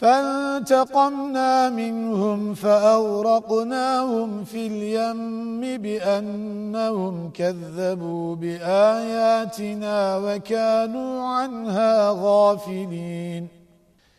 فانتقمنا منهم فأورقناهم في اليم بأنهم كذبوا بآياتنا وكانوا عنها غافلين.